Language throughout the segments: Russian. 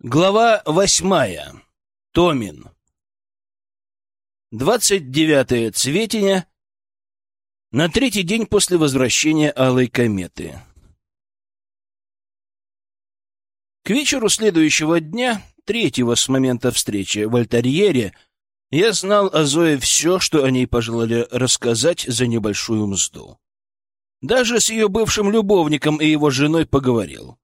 Глава восьмая. Томин. 29 Цветеня. На третий день после возвращения Алой кометы. К вечеру следующего дня, третьего с момента встречи в Альтарьере, я знал о Зое все, что о ней пожелали рассказать за небольшую мзду. Даже с ее бывшим любовником и его женой поговорил.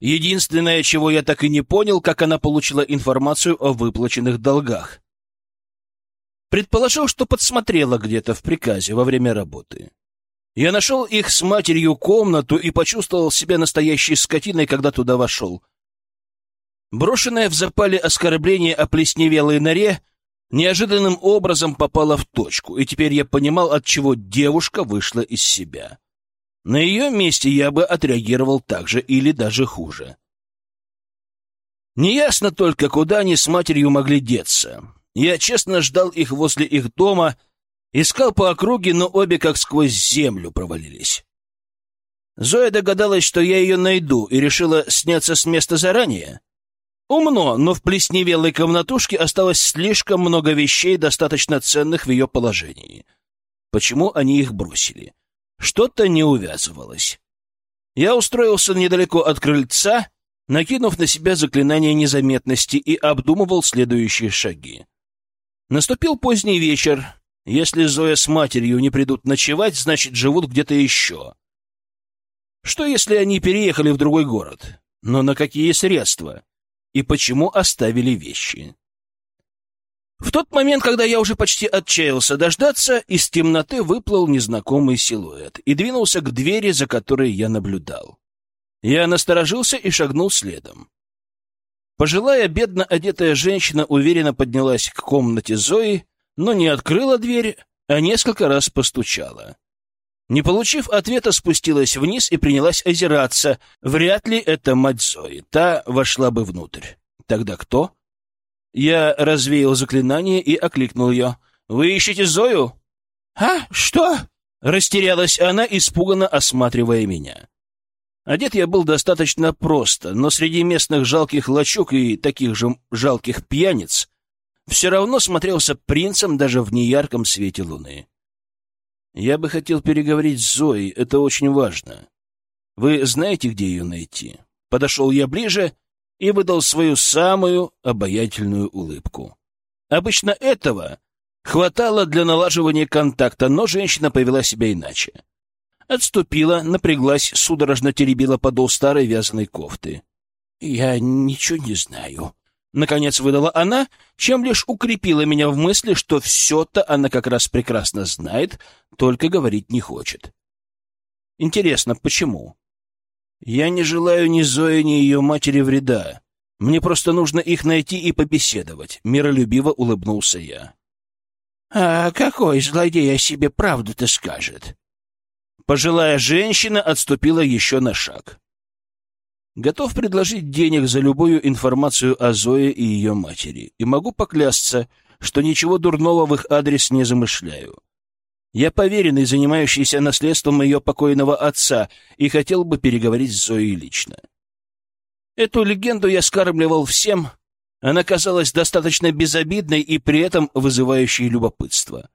Единственное, чего я так и не понял, как она получила информацию о выплаченных долгах. Предположил, что подсмотрела где-то в приказе во время работы. Я нашел их с матерью комнату и почувствовал себя настоящей скотиной, когда туда вошел. Брошенное в запале оскорбление о плесневелой норе неожиданным образом попало в точку, и теперь я понимал, от чего девушка вышла из себя. На ее месте я бы отреагировал так же или даже хуже. Неясно только, куда они с матерью могли деться. Я честно ждал их возле их дома, искал по округе, но обе как сквозь землю провалились. Зоя догадалась, что я ее найду, и решила сняться с места заранее. Умно, но в плесневелой комнатушке осталось слишком много вещей, достаточно ценных в ее положении. Почему они их бросили? Что-то не увязывалось. Я устроился недалеко от крыльца, накинув на себя заклинание незаметности и обдумывал следующие шаги. Наступил поздний вечер. Если Зоя с матерью не придут ночевать, значит, живут где-то еще. Что, если они переехали в другой город? Но на какие средства? И почему оставили вещи? В тот момент, когда я уже почти отчаялся дождаться, из темноты выплыл незнакомый силуэт и двинулся к двери, за которой я наблюдал. Я насторожился и шагнул следом. Пожилая, бедно одетая женщина уверенно поднялась к комнате Зои, но не открыла дверь, а несколько раз постучала. Не получив ответа, спустилась вниз и принялась озираться. Вряд ли это мать Зои. Та вошла бы внутрь. Тогда кто? Я развеял заклинание и окликнул ее. «Вы ищете Зою?» «А? Что?» — растерялась она, испуганно осматривая меня. Одет я был достаточно просто, но среди местных жалких лачуг и таких же жалких пьяниц все равно смотрелся принцем даже в неярком свете луны. Я бы хотел переговорить с Зоей, это очень важно. Вы знаете, где ее найти? Подошел я ближе и выдал свою самую обаятельную улыбку. Обычно этого хватало для налаживания контакта, но женщина повела себя иначе. Отступила, напряглась, судорожно теребила подол старой вязаной кофты. «Я ничего не знаю», — наконец выдала она, чем лишь укрепила меня в мысли, что все-то она как раз прекрасно знает, только говорить не хочет. Интересно, почему? Я не желаю ни Зое, ни ее матери вреда. Мне просто нужно их найти и побеседовать. Миролюбиво улыбнулся я. А какой злодей о себе правду-то скажет? Пожилая женщина отступила еще на шаг. Готов предложить денег за любую информацию о Зое и ее матери, и могу поклясться, что ничего дурного в их адрес не замышляю. Я поверенный, занимающийся наследством ее покойного отца, и хотел бы переговорить с Зоей лично. Эту легенду я скармливал всем. Она казалась достаточно безобидной и при этом вызывающей любопытство.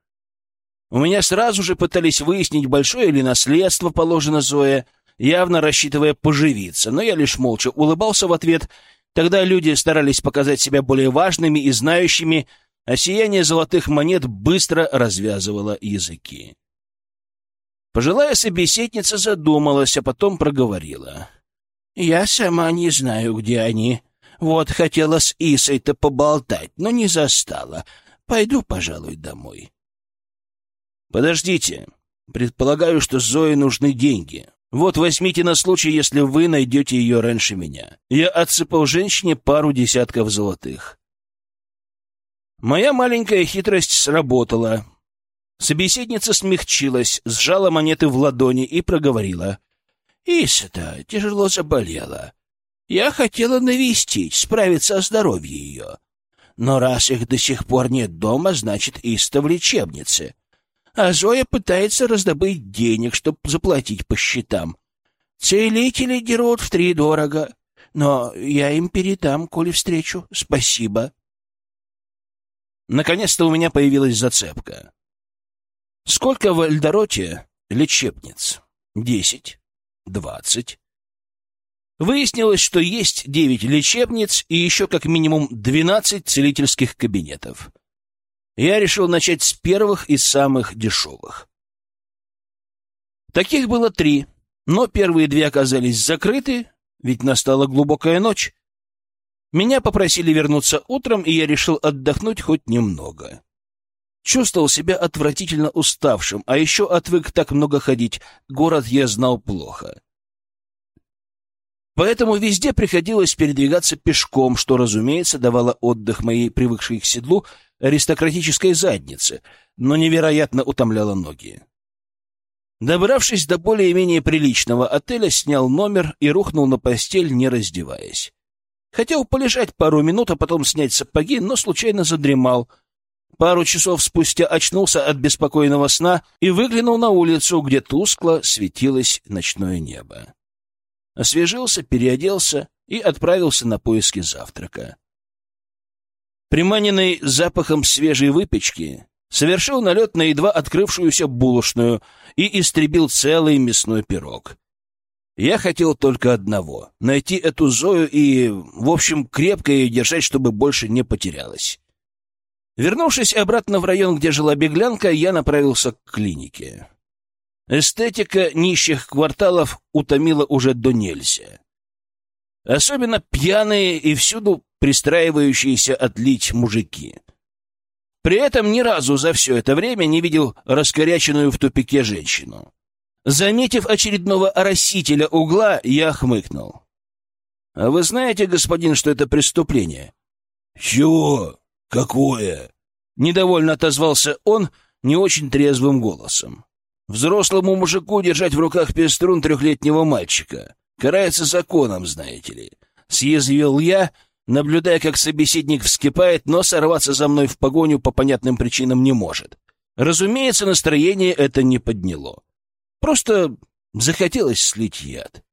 У меня сразу же пытались выяснить, большое ли наследство положено Зое, явно рассчитывая поживиться, но я лишь молча улыбался в ответ. Тогда люди старались показать себя более важными и знающими, а сияние золотых монет быстро развязывало языки. Пожилая собеседница задумалась, а потом проговорила. «Я сама не знаю, где они. Вот хотела с Исой-то поболтать, но не застала. Пойду, пожалуй, домой». «Подождите. Предполагаю, что Зое нужны деньги. Вот возьмите на случай, если вы найдете ее раньше меня. Я отсыпал женщине пару десятков золотых. Моя маленькая хитрость сработала. Собеседница смягчилась, сжала монеты в ладони и проговорила. «Иса-то тяжело заболела. Я хотела навестить, справиться о здоровье ее. Но раз их до сих пор нет дома, значит, Иста в лечебнице. А Зоя пытается раздобыть денег, чтобы заплатить по счетам. Целители дерут втридорого. но я им передам, коли встречу. Спасибо. Наконец-то у меня появилась зацепка. Сколько в Эльдороте лечебниц? Десять? Двадцать? Выяснилось, что есть девять лечебниц и еще как минимум двенадцать целительских кабинетов. Я решил начать с первых и самых дешевых. Таких было три, но первые две оказались закрыты, ведь настала глубокая ночь. Меня попросили вернуться утром, и я решил отдохнуть хоть немного. Чувствовал себя отвратительно уставшим, а еще отвык так много ходить. Город я знал плохо. Поэтому везде приходилось передвигаться пешком, что, разумеется, давало отдых моей привыкшей к седлу аристократической заднице, но невероятно утомляло ноги. Добравшись до более-менее приличного отеля, снял номер и рухнул на постель, не раздеваясь. Хотел полежать пару минут, а потом снять сапоги, но случайно задремал. Пару часов спустя очнулся от беспокойного сна и выглянул на улицу, где тускло светилось ночное небо. Освежился, переоделся и отправился на поиски завтрака. Приманенный запахом свежей выпечки, совершил налет на едва открывшуюся булочную и истребил целый мясной пирог. Я хотел только одного — найти эту Зою и, в общем, крепко ее держать, чтобы больше не потерялась. Вернувшись обратно в район, где жила беглянка, я направился к клинике. Эстетика нищих кварталов утомила уже до нельзя. Особенно пьяные и всюду пристраивающиеся отлить мужики — при этом ни разу за все это время не видел раскоряченную в тупике женщину. Заметив очередного оросителя угла, я хмыкнул. — А вы знаете, господин, что это преступление? — Чего? Какое? — недовольно отозвался он не очень трезвым голосом. — Взрослому мужику держать в руках пеструн трехлетнего мальчика. Карается законом, знаете ли. Съязвил я, наблюдая, как собеседник вскипает, но сорваться за мной в погоню по понятным причинам не может. Разумеется, настроение это не подняло. Просто захотелось слить яд.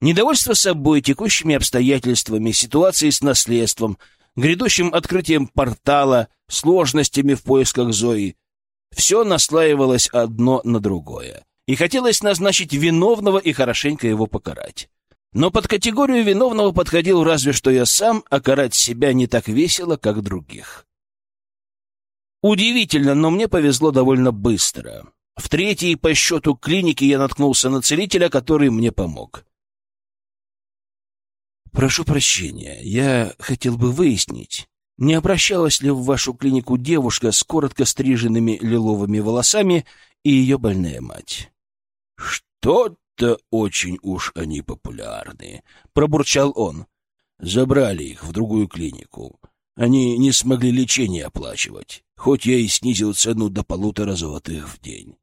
Недовольство собой, текущими обстоятельствами, ситуацией с наследством, грядущим открытием портала, сложностями в поисках Зои — все наслаивалось одно на другое. И хотелось назначить виновного и хорошенько его покарать. Но под категорию виновного подходил разве что я сам, а карать себя не так весело, как других. Удивительно, но мне повезло довольно быстро. В третьей по счету клинике я наткнулся на целителя, который мне помог. «Прошу прощения, я хотел бы выяснить, не обращалась ли в вашу клинику девушка с коротко стриженными лиловыми волосами и ее больная мать?» «Что «Да очень уж они популярны», — пробурчал он. «Забрали их в другую клинику. Они не смогли лечение оплачивать, хоть я и снизил цену до полутора золотых в день».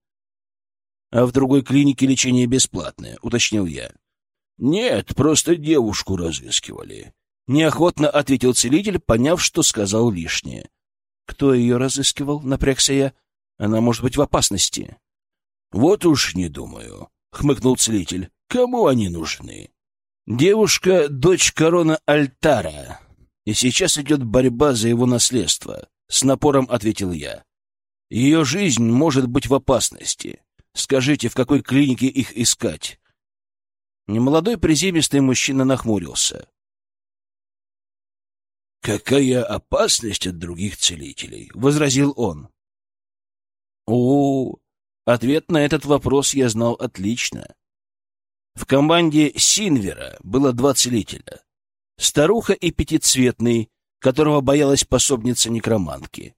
«А в другой клинике лечение бесплатное», — уточнил я. «Нет, просто девушку разыскивали», — неохотно ответил целитель, поняв, что сказал лишнее. «Кто ее разыскивал?» — напрягся я. «Она может быть в опасности». «Вот уж не думаю», — хмыкнул целитель. «Кому они нужны?» «Девушка — дочь корона Альтара, и сейчас идет борьба за его наследство», — с напором ответил я. «Ее жизнь может быть в опасности. Скажите, в какой клинике их искать?» Немолодой приземистый мужчина нахмурился. «Какая опасность от других целителей?» — возразил он. «О, Ответ на этот вопрос я знал отлично. В команде Синвера было два целителя. Старуха и Пятицветный, которого боялась пособница некромантки.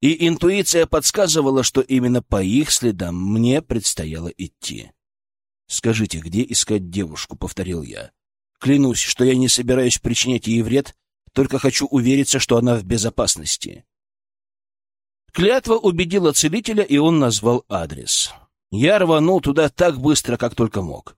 И интуиция подсказывала, что именно по их следам мне предстояло идти. «Скажите, где искать девушку?» — повторил я. «Клянусь, что я не собираюсь причинять ей вред, только хочу увериться, что она в безопасности». Клятва убедила целителя, и он назвал адрес. Я рванул туда так быстро, как только мог.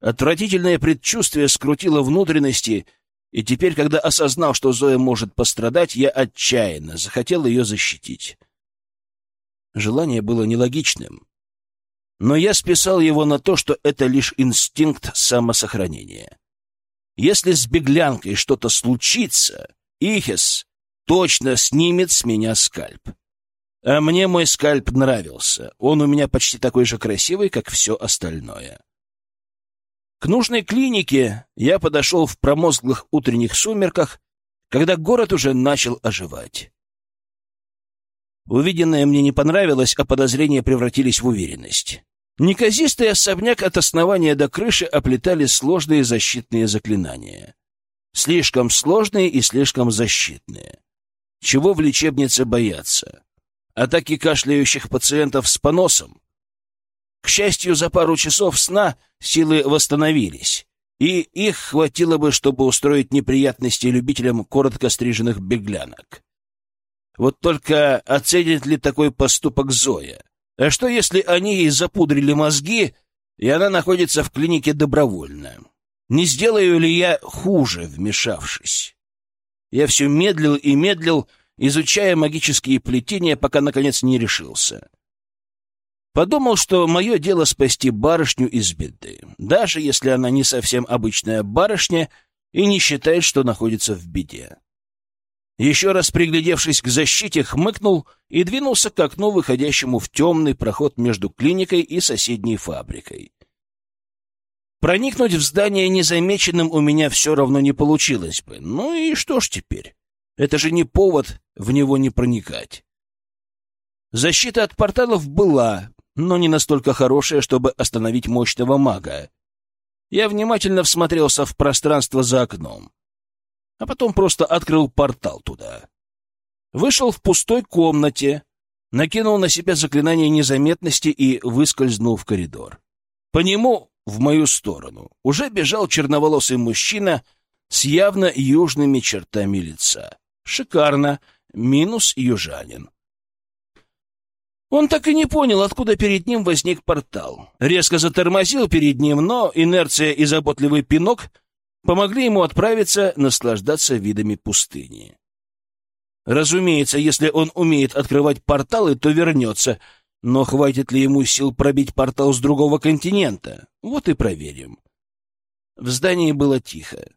Отвратительное предчувствие скрутило внутренности, и теперь, когда осознал, что Зоя может пострадать, я отчаянно захотел ее защитить. Желание было нелогичным, но я списал его на то, что это лишь инстинкт самосохранения. Если с беглянкой что-то случится, Ихес точно снимет с меня скальп. А мне мой скальп нравился. Он у меня почти такой же красивый, как все остальное. К нужной клинике я подошел в промозглых утренних сумерках, когда город уже начал оживать. Увиденное мне не понравилось, а подозрения превратились в уверенность. Неказистый особняк от основания до крыши оплетали сложные защитные заклинания. Слишком сложные и слишком защитные. Чего в лечебнице бояться? Атаки кашляющих пациентов с поносом? К счастью, за пару часов сна силы восстановились, и их хватило бы, чтобы устроить неприятности любителям коротко стриженных беглянок. Вот только оценит ли такой поступок Зоя? А что, если они ей запудрили мозги, и она находится в клинике добровольно? Не сделаю ли я хуже, вмешавшись? Я все медлил и медлил, изучая магические плетения, пока, наконец, не решился. Подумал, что мое дело спасти барышню из беды, даже если она не совсем обычная барышня и не считает, что находится в беде. Еще раз приглядевшись к защите, хмыкнул и двинулся к окну, выходящему в темный проход между клиникой и соседней фабрикой. Проникнуть в здание незамеченным у меня все равно не получилось бы. Ну и что ж теперь? Это же не повод в него не проникать. Защита от порталов была, но не настолько хорошая, чтобы остановить мощного мага. Я внимательно всмотрелся в пространство за окном, а потом просто открыл портал туда. Вышел в пустой комнате, накинул на себя заклинание незаметности и выскользнул в коридор. По нему, в мою сторону, уже бежал черноволосый мужчина с явно южными чертами лица. Шикарно, минус южанин. Он так и не понял, откуда перед ним возник портал. Резко затормозил перед ним, но инерция и заботливый пинок помогли ему отправиться наслаждаться видами пустыни. Разумеется, если он умеет открывать порталы, то вернется, но хватит ли ему сил пробить портал с другого континента? Вот и проверим. В здании было тихо.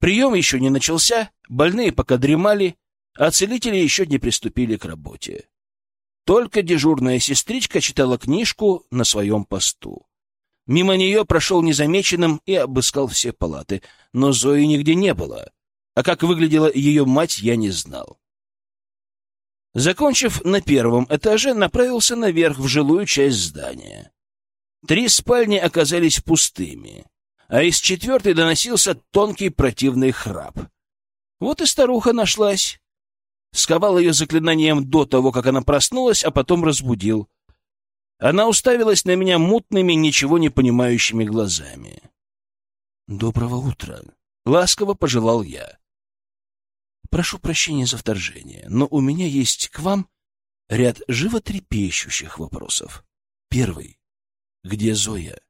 Прием еще не начался, больные пока дремали, а целители еще не приступили к работе. Только дежурная сестричка читала книжку на своем посту. Мимо нее прошел незамеченным и обыскал все палаты, но Зои нигде не было, а как выглядела ее мать, я не знал. Закончив на первом этаже, направился наверх в жилую часть здания. Три спальни оказались пустыми, а из четвертой доносился тонкий противный храп. Вот и старуха нашлась сковал ее заклинанием до того, как она проснулась, а потом разбудил. Она уставилась на меня мутными, ничего не понимающими глазами. «Доброго утра!» — ласково пожелал я. «Прошу прощения за вторжение, но у меня есть к вам ряд животрепещущих вопросов. Первый. Где Зоя?»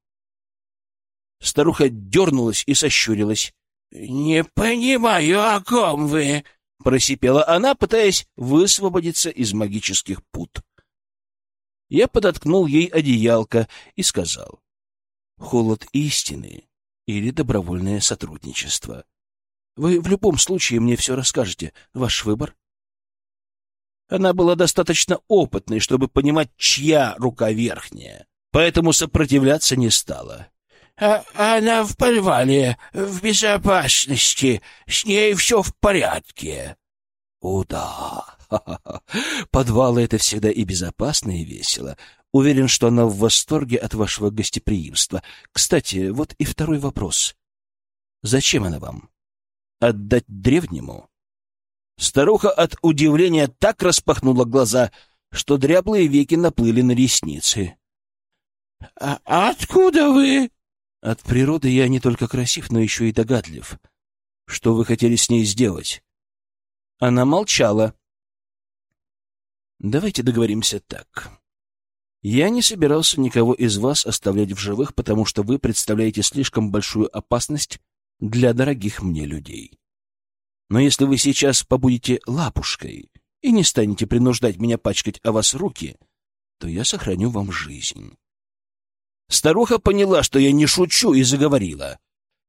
Старуха дернулась и сощурилась. «Не понимаю, о ком вы?» — просипела она, пытаясь высвободиться из магических пут. Я подоткнул ей одеялко и сказал. «Холод истины или добровольное сотрудничество. Вы в любом случае мне все расскажете. Ваш выбор?» Она была достаточно опытной, чтобы понимать, чья рука верхняя, поэтому сопротивляться не стала. А она в подвале, в безопасности, с ней все в порядке. О, да. Подвалы — это всегда и безопасно, и весело. Уверен, что она в восторге от вашего гостеприимства. Кстати, вот и второй вопрос. Зачем она вам? Отдать древнему? Старуха от удивления так распахнула глаза, что дряблые веки наплыли на ресницы. «А — Откуда вы? От природы я не только красив, но еще и догадлив. Что вы хотели с ней сделать? Она молчала. Давайте договоримся так. Я не собирался никого из вас оставлять в живых, потому что вы представляете слишком большую опасность для дорогих мне людей. Но если вы сейчас побудете лапушкой и не станете принуждать меня пачкать о вас руки, то я сохраню вам жизнь. Старуха поняла, что я не шучу, и заговорила.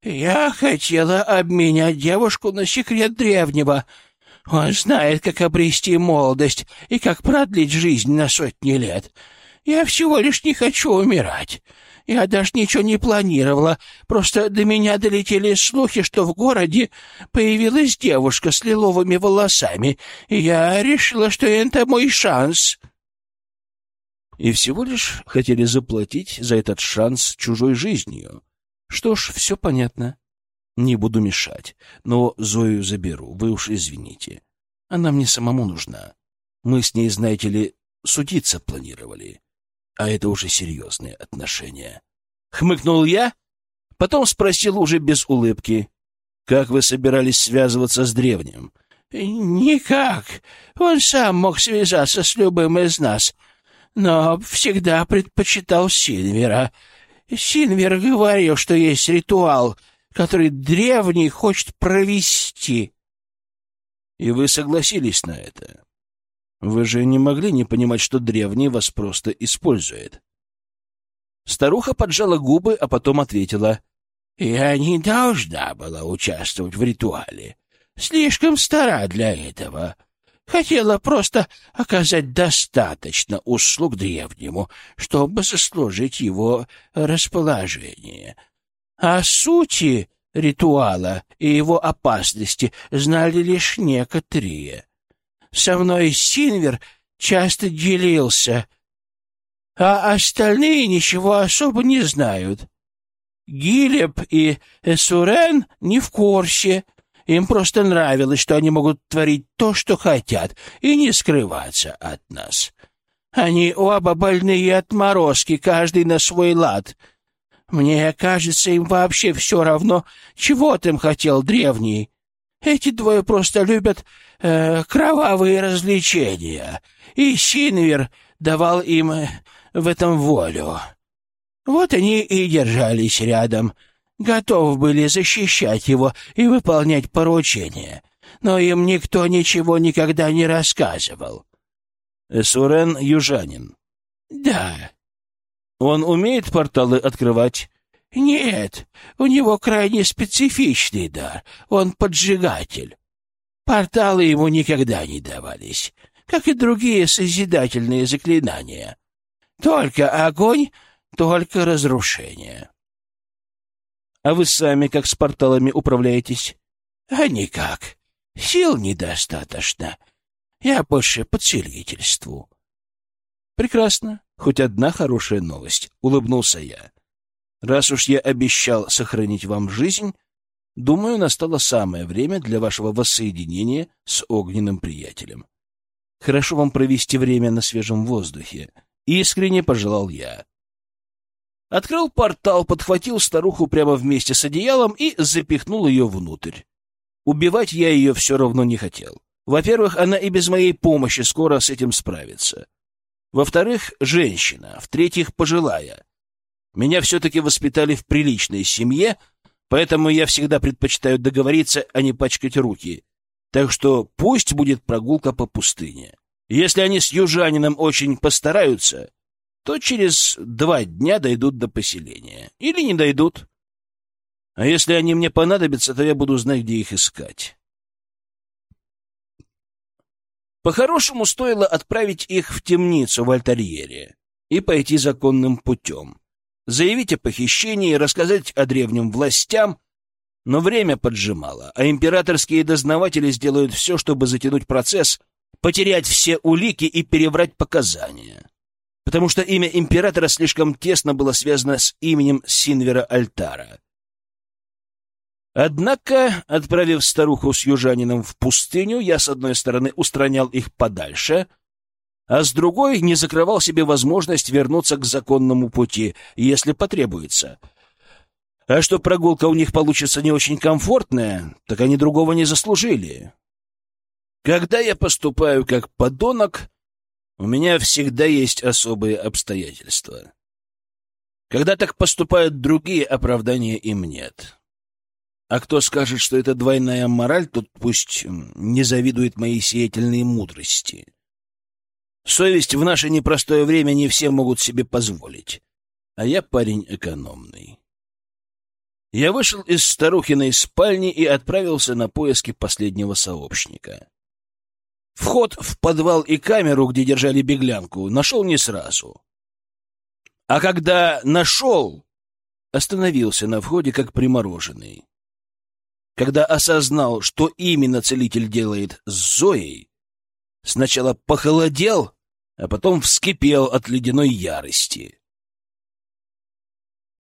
Я хотела обменять девушку на секрет древнего. Он знает, как обрести молодость и как продлить жизнь на сотни лет. Я всего лишь не хочу умирать. Я даже ничего не планировала. Просто до меня долетели слухи, что в городе появилась девушка с лиловыми волосами, и я решила, что это мой шанс. И всего лишь хотели заплатить за этот шанс чужой жизнью. Что ж, все понятно. Не буду мешать, но Зою заберу, вы уж извините. Она мне самому нужна. Мы с ней, знаете ли, судиться планировали а это уже серьезные отношения. Хмыкнул я, потом спросил уже без улыбки. «Как вы собирались связываться с древним?» «Никак. Он сам мог связаться с любым из нас, но всегда предпочитал Синвера. Синвер говорил, что есть ритуал, который древний хочет провести». «И вы согласились на это?» Вы же не могли не понимать, что древний вас просто использует. Старуха поджала губы, а потом ответила. «Я не должна была участвовать в ритуале. Слишком стара для этого. Хотела просто оказать достаточно услуг древнему, чтобы заслужить его расположение. О сути ритуала и его опасности знали лишь некоторые со мной Синвер часто делился, а остальные ничего особо не знают. Гилеб и Сурен не в курсе. Им просто нравилось, что они могут творить то, что хотят, и не скрываться от нас. Они оба больные отморозки, каждый на свой лад. Мне кажется, им вообще все равно, чего ты им хотел, древний. Эти двое просто любят э, кровавые развлечения, и Синвер давал им э, в этом волю. Вот они и держались рядом, готовы были защищать его и выполнять поручения, но им никто ничего никогда не рассказывал. Сурен южанин. Да. Он умеет порталы открывать? Нет, у него крайне специфичный дар, он поджигатель. Порталы ему никогда не давались, как и другие созидательные заклинания. Только огонь, только разрушение. А вы сами как с порталами управляетесь? А никак. Сил недостаточно. Я больше по целительству. Прекрасно. Хоть одна хорошая новость, улыбнулся я. Раз уж я обещал сохранить вам жизнь, думаю, настало самое время для вашего воссоединения с огненным приятелем. Хорошо вам провести время на свежем воздухе. Искренне пожелал я. Открыл портал, подхватил старуху прямо вместе с одеялом и запихнул ее внутрь. Убивать я ее все равно не хотел. Во-первых, она и без моей помощи скоро с этим справится. Во-вторых, женщина. В-третьих, пожилая. Меня все-таки воспитали в приличной семье, поэтому я всегда предпочитаю договориться, а не пачкать руки. Так что пусть будет прогулка по пустыне. Если они с южанином очень постараются, то через два дня дойдут до поселения. Или не дойдут. А если они мне понадобятся, то я буду знать, где их искать. По-хорошему, стоило отправить их в темницу в Альтарьере и пойти законным путем заявить о похищении, рассказать о древнем властям, но время поджимало, а императорские дознаватели сделают все, чтобы затянуть процесс, потерять все улики и переврать показания. Потому что имя императора слишком тесно было связано с именем Синвера Альтара. Однако, отправив старуху с южанином в пустыню, я, с одной стороны, устранял их подальше — а с другой не закрывал себе возможность вернуться к законному пути, если потребуется. А что прогулка у них получится не очень комфортная, так они другого не заслужили. Когда я поступаю как подонок, у меня всегда есть особые обстоятельства. Когда так поступают другие, оправдания им нет. А кто скажет, что это двойная мораль, тот пусть не завидует моей сиятельной мудрости. Совесть в наше непростое время не все могут себе позволить. А я парень экономный. Я вышел из старухиной спальни и отправился на поиски последнего сообщника. Вход в подвал и камеру, где держали беглянку, нашел не сразу. А когда нашел, остановился на входе как примороженный. Когда осознал, что именно целитель делает с Зоей, сначала похолодел, а потом вскипел от ледяной ярости.